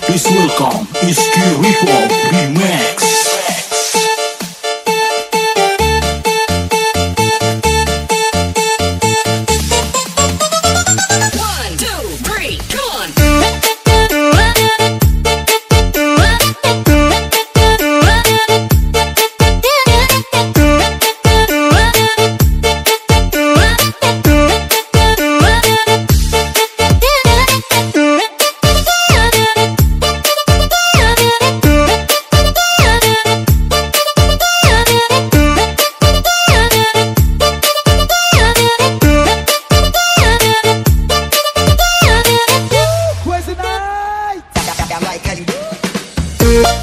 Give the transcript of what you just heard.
Peace Please welcome, it's Kiriko. Thank